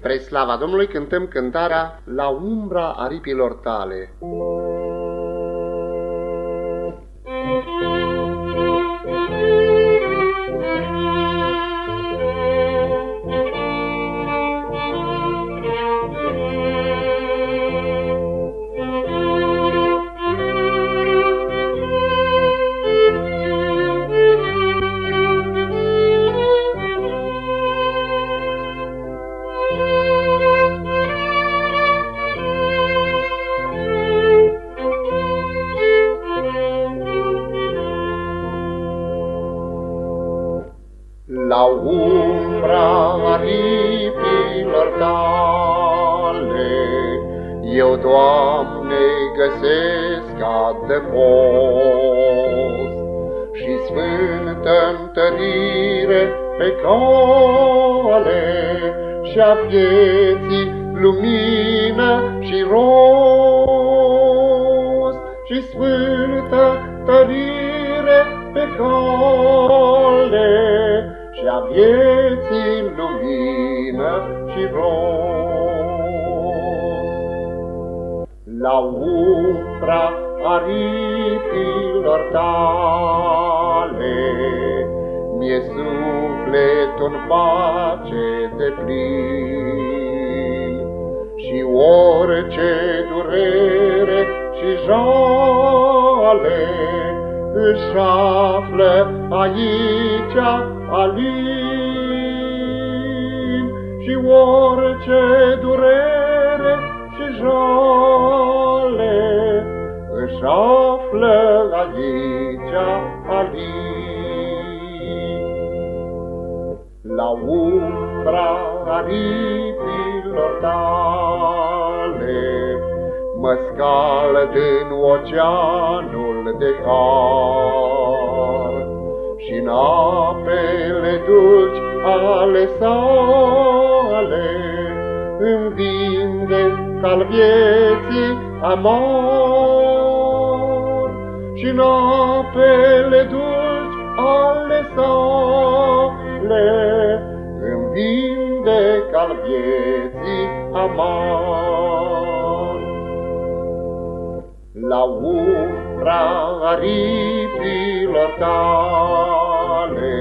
Spre slava Domnului cântăm cântarea La umbra aripilor tale. La umbra aripilor tale, Eu, Doamne, găsesc adăpost Și sfântă întărire pe cale Și-a vieții lumină și rost Și sfântă tărire pe cale și-a vieții lumină și rost. La umbra aripilor tale, Mie sufletul pace de plin, Și orice durere și jale, își află aici alin și orice durere și jale își află aici alin. La umbra aripilor tale mă scald în oceanul de har și-n apele dulci ale sale îmi vinde al vieții amor și-n apele dulci ale sale îmi vinde al vieții amor. La umbra aripilor tale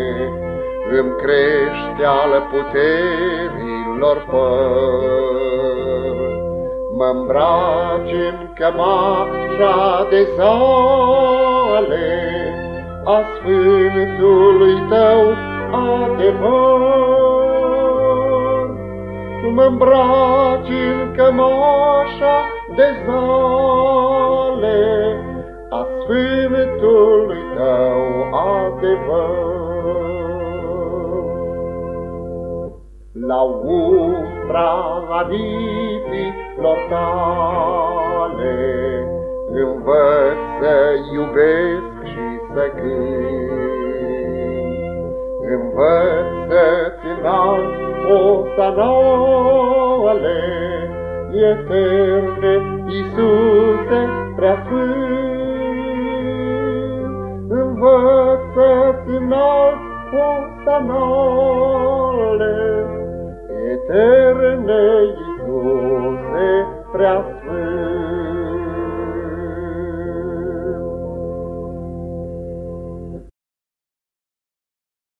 Îmi crește al puterilor păr. Mă îmbraci în cămașa de sale A Sfântului Tău adevăr. Mă îmbraci în cămașa de zale a Sfântului Tău adevăr. La umbra aripilor tale învăț să iubesc și să cânt. Învăț să-ți înalt o sanale, eterne, Iisuse preasfânt. canale eterne Iisuse prea